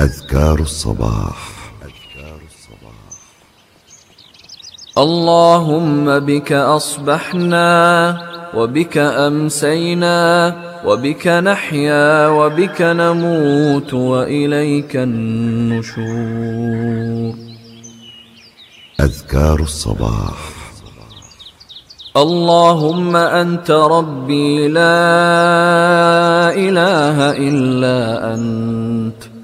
أذكار الصباح. اللهم بك أصبحنا وبك أمسينا وبك نحيا وبك نموت وإليك النشور. أذكار الصباح. اللهم أنت ربي لا إله إلا أنت.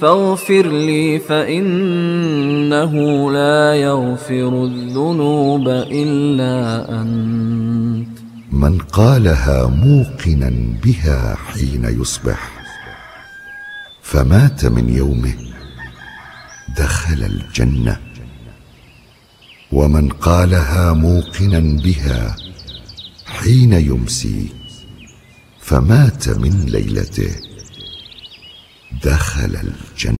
فاغفر لي فإنه لا يغفر الذنوب إلا أنت. من قالها موقنا بها حين يصبح فمات من يومه دخل الجنة. ومن قالها موقنا بها حين يمسي فمات من ليلته. دخل الجنة.